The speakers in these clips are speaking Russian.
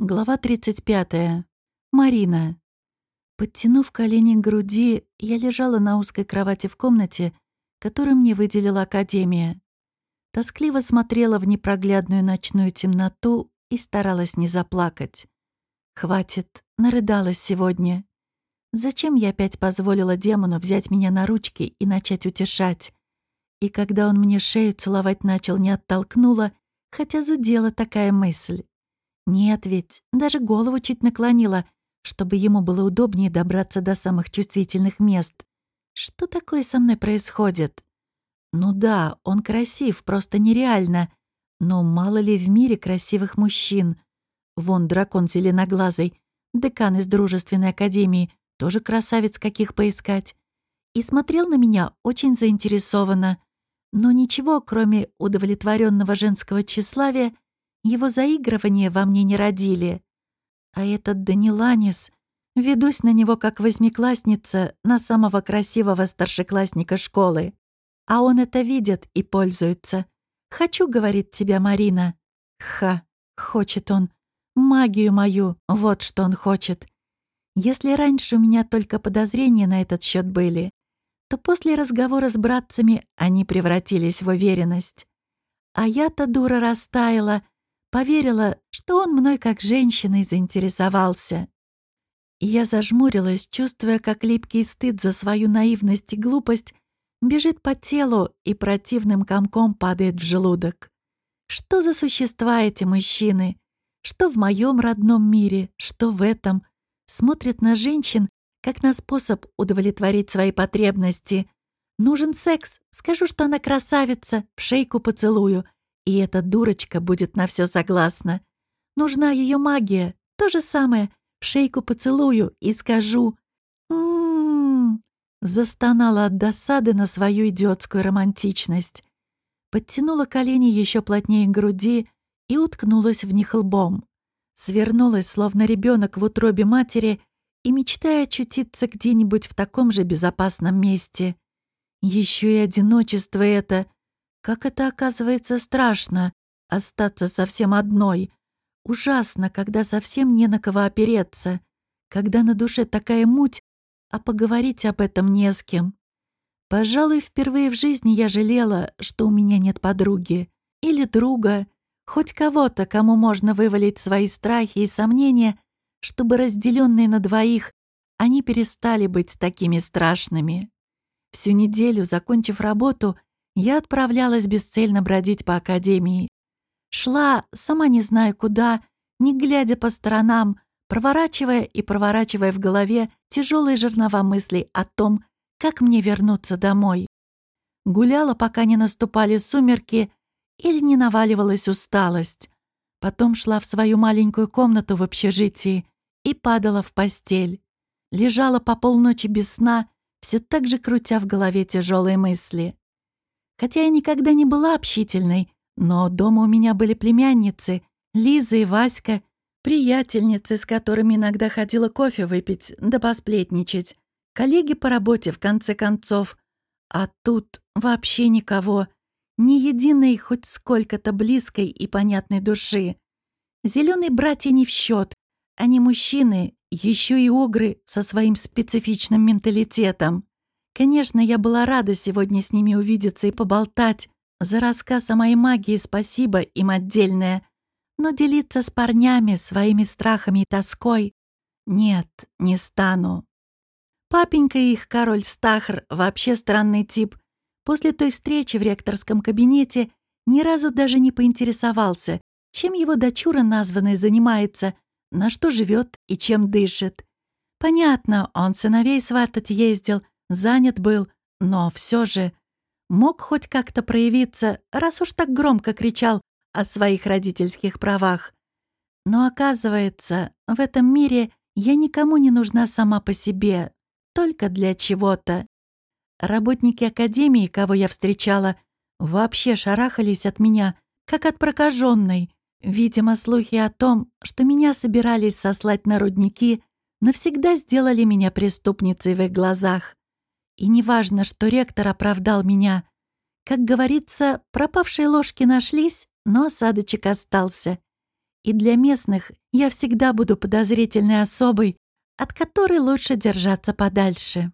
Глава 35. Марина. Подтянув колени к груди, я лежала на узкой кровати в комнате, которую мне выделила Академия. Тоскливо смотрела в непроглядную ночную темноту и старалась не заплакать. Хватит, нарыдалась сегодня. Зачем я опять позволила демону взять меня на ручки и начать утешать? И когда он мне шею целовать начал, не оттолкнула, хотя зудела такая мысль. Нет ведь, даже голову чуть наклонила, чтобы ему было удобнее добраться до самых чувствительных мест. Что такое со мной происходит? Ну да, он красив, просто нереально. Но мало ли в мире красивых мужчин. Вон дракон зеленоглазый, декан из дружественной академии, тоже красавец каких поискать. И смотрел на меня очень заинтересованно. Но ничего, кроме удовлетворенного женского тщеславия, его заигрывания во мне не родили. А этот Даниланис... Ведусь на него как восьмиклассница на самого красивого старшеклассника школы. А он это видит и пользуется. «Хочу, — говорит тебя Марина». Ха, хочет он. Магию мою, вот что он хочет. Если раньше у меня только подозрения на этот счет были, то после разговора с братцами они превратились в уверенность. А я-то, дура, растаяла — Поверила, что он мной как женщиной заинтересовался. И я зажмурилась, чувствуя, как липкий стыд за свою наивность и глупость бежит по телу и противным комком падает в желудок. Что за существа эти мужчины? Что в моем родном мире, что в этом? Смотрят на женщин, как на способ удовлетворить свои потребности. Нужен секс, скажу, что она красавица, в шейку поцелую, и эта дурочка будет на все согласна. Нужна ее магия. То же самое. Шейку поцелую и скажу. «М-м-м», застонала от досады на свою идиотскую романтичность. Подтянула колени еще плотнее к груди и уткнулась в них лбом. Свернулась, словно ребенок в утробе матери, и мечтая очутиться где-нибудь в таком же безопасном месте. Еще и одиночество это, как это оказывается страшно — остаться совсем одной. Ужасно, когда совсем не на кого опереться. Когда на душе такая муть, а поговорить об этом не с кем. Пожалуй, впервые в жизни я жалела, что у меня нет подруги. Или друга. Хоть кого-то, кому можно вывалить свои страхи и сомнения, чтобы разделенные на двоих, они перестали быть такими страшными. Всю неделю, закончив работу, я отправлялась бесцельно бродить по академии. Шла, сама не знаю куда, не глядя по сторонам, проворачивая и проворачивая в голове тяжелые жернова мыслей о том, как мне вернуться домой. Гуляла, пока не наступали сумерки или не наваливалась усталость. Потом шла в свою маленькую комнату в общежитии и падала в постель. Лежала по полночи без сна, все так же крутя в голове тяжелые мысли. Хотя я никогда не была общительной, но дома у меня были племянницы, Лиза и Васька, приятельницы, с которыми иногда ходила кофе выпить да посплетничать, коллеги по работе, в конце концов. А тут вообще никого, ни единой хоть сколько-то близкой и понятной души. Зеленые братья не в счет, они мужчины, еще и огры со своим специфичным менталитетом. Конечно, я была рада сегодня с ними увидеться и поболтать. За рассказ о моей магии спасибо им отдельное. Но делиться с парнями своими страхами и тоской нет, не стану. Папенька их, король Стахр, вообще странный тип. После той встречи в ректорском кабинете ни разу даже не поинтересовался, чем его дочура названная занимается, на что живет и чем дышит. Понятно, он сыновей сватать ездил — занят был, но все же мог хоть как-то проявиться, раз уж так громко кричал о своих родительских правах. Но оказывается, в этом мире я никому не нужна сама по себе, только для чего-то. Работники академии, кого я встречала, вообще шарахались от меня, как от прокаженной. Видимо, слухи о том, что меня собирались сослать на рудники, навсегда сделали меня преступницей в их глазах. И неважно, что ректор оправдал меня. Как говорится, пропавшие ложки нашлись, но осадочек остался. И для местных я всегда буду подозрительной особой, от которой лучше держаться подальше.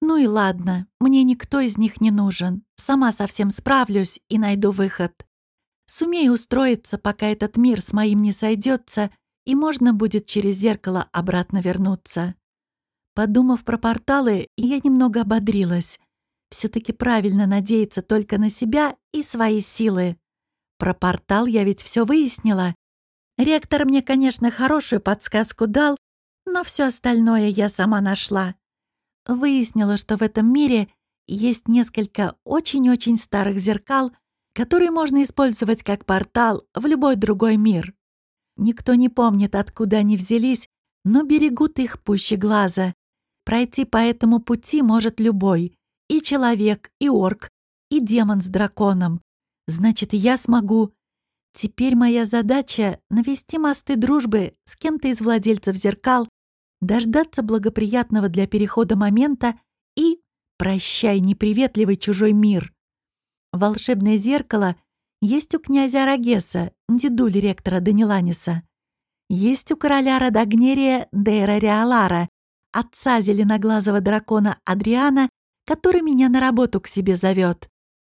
Ну и ладно, мне никто из них не нужен. Сама совсем справлюсь и найду выход. Сумею устроиться, пока этот мир с моим не сойдется, и можно будет через зеркало обратно вернуться. Подумав про порталы, я немного ободрилась. все таки правильно надеяться только на себя и свои силы. Про портал я ведь все выяснила. Ректор мне, конечно, хорошую подсказку дал, но все остальное я сама нашла. Выяснила, что в этом мире есть несколько очень-очень старых зеркал, которые можно использовать как портал в любой другой мир. Никто не помнит, откуда они взялись, но берегут их пуще глаза. Пройти по этому пути может любой. И человек, и орк, и демон с драконом. Значит, я смогу. Теперь моя задача — навести мосты дружбы с кем-то из владельцев зеркал, дождаться благоприятного для перехода момента и «прощай, неприветливый чужой мир». Волшебное зеркало есть у князя Арагеса, дедуль ректора Даниланиса. Есть у короля Радагнерия Дейра Риалара, отца зеленоглазого дракона Адриана, который меня на работу к себе зовет.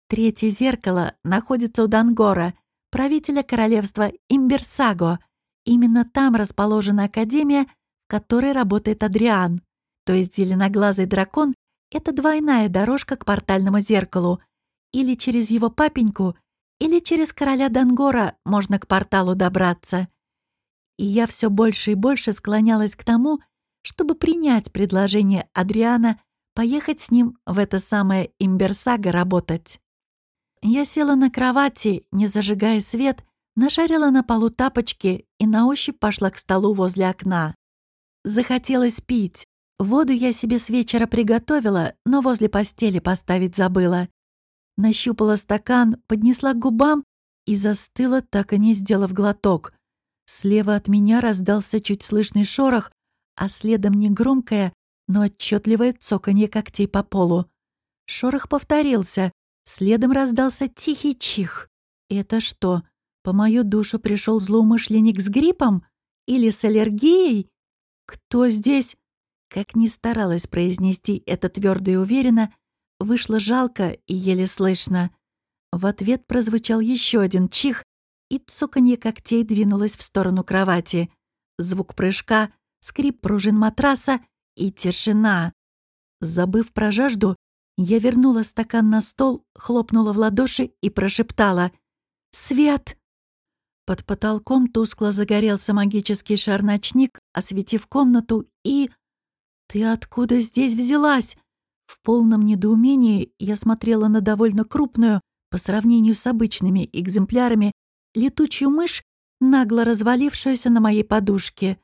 Третье зеркало находится у Дангора, правителя королевства Имберсаго. Именно там расположена академия, в которой работает Адриан. То есть зеленоглазый дракон — это двойная дорожка к портальному зеркалу. Или через его папеньку, или через короля Дангора можно к порталу добраться. И я все больше и больше склонялась к тому, чтобы принять предложение Адриана поехать с ним в это самое Имберсага работать. Я села на кровати, не зажигая свет, нашарила на полу тапочки и на ощупь пошла к столу возле окна. Захотелось пить. Воду я себе с вечера приготовила, но возле постели поставить забыла. Нащупала стакан, поднесла к губам и застыла, так и не сделав глоток. Слева от меня раздался чуть слышный шорох, а следом негромкое, но отчетливое цоканье когтей по полу. Шорох повторился, Следом раздался тихий чих. «Это что, по мою душу пришел злоумышленник с гриппом? Или с аллергией? Кто здесь?» Как ни старалась произнести это твердо и уверенно, вышло жалко и еле слышно. В ответ прозвучал еще один чих, и цоканье когтей двинулось в сторону кровати. Звук прыжка, скрип пружин матраса и тишина. Забыв про жажду, я вернула стакан на стол, хлопнула в ладоши и прошептала «Свет!». Под потолком тускло загорелся магический шар-ночник, осветив комнату, и... «Ты откуда здесь взялась?» В полном недоумении я смотрела на довольно крупную, по сравнению с обычными экземплярами, летучую мышь, нагло развалившуюся на моей подушке.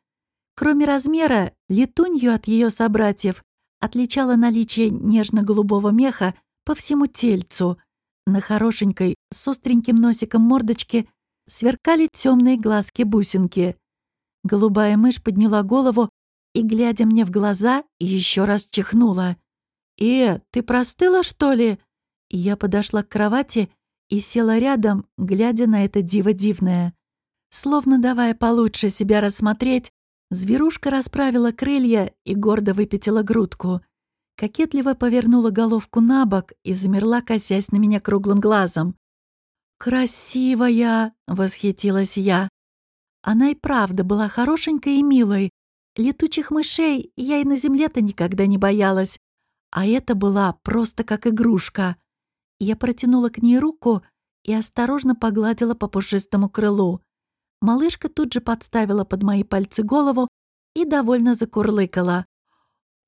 Кроме размера, летунью от ее собратьев отличало наличие нежно-голубого меха по всему тельцу. На хорошенькой, с остреньким носиком мордочке сверкали темные глазки-бусинки. Голубая мышь подняла голову и, глядя мне в глаза, еще раз чихнула. «Э, ты простыла, что ли?» Я подошла к кровати и села рядом, глядя на это диво дивное. Словно давая получше себя рассмотреть, Зверушка расправила крылья и гордо выпятила грудку. Кокетливо повернула головку на бок и замерла, косясь на меня круглым глазом. «Красивая!» — восхитилась я. Она и правда была хорошенькой и милой. Летучих мышей я и на земле-то никогда не боялась. А это была просто как игрушка. Я протянула к ней руку и осторожно погладила по пушистому крылу. Малышка тут же подставила под мои пальцы голову и довольно закурлыкала.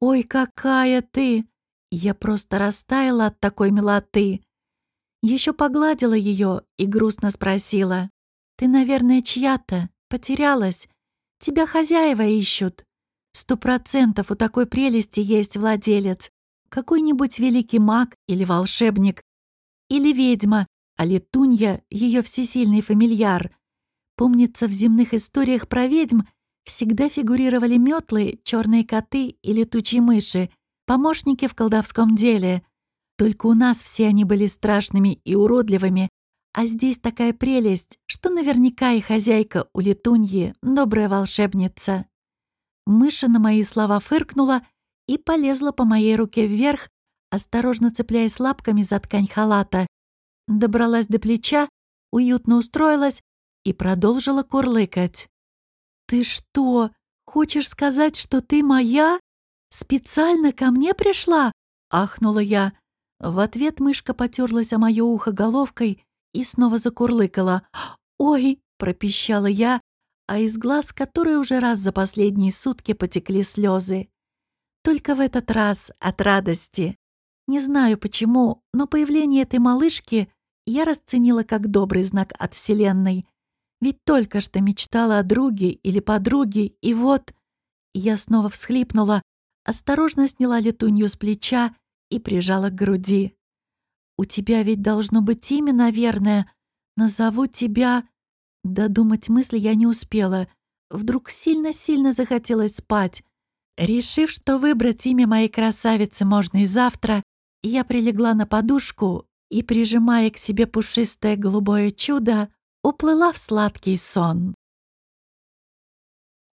«Ой, какая ты!» Я просто растаяла от такой милоты. Еще погладила ее и грустно спросила. «Ты, наверное, чья-то? Потерялась? Тебя хозяева ищут. Сто процентов у такой прелести есть владелец. Какой-нибудь великий маг или волшебник. Или ведьма, а летунья — ее всесильный фамильяр. Помнится, в земных историях про ведьм всегда фигурировали метлы, черные коты и летучие мыши, помощники в колдовском деле. Только у нас все они были страшными и уродливыми, А здесь такая прелесть, что наверняка и хозяйка у летуньи — добрая волшебница. Мыша на мои слова фыркнула и полезла по моей руке вверх, осторожно цепляясь лапками за ткань халата. Добралась до плеча, уютно устроилась и продолжила курлыкать. «Ты что, хочешь сказать, что ты моя? Специально ко мне пришла?» — ахнула я. В ответ мышка потерлась о моё ухо головкой и снова закурлыкала. «Ой!» — пропищала я, а из глаз, которые уже раз за последние сутки потекли слезы. Только в этот раз от радости. Не знаю почему, но появление этой малышки я расценила как добрый знак от Вселенной. Ведь только что мечтала о друге или подруге, и вот... Я снова всхлипнула, осторожно сняла летунью с плеча и прижала к груди. «У тебя ведь должно быть имя, наверное. Назову тебя...» Додумать мысли я не успела. Вдруг сильно-сильно захотелось спать. Решив, что выбрать имя моей красавицы можно и завтра, я прилегла на подушку и, прижимая к себе пушистое голубое чудо, уплыла в сладкий сон.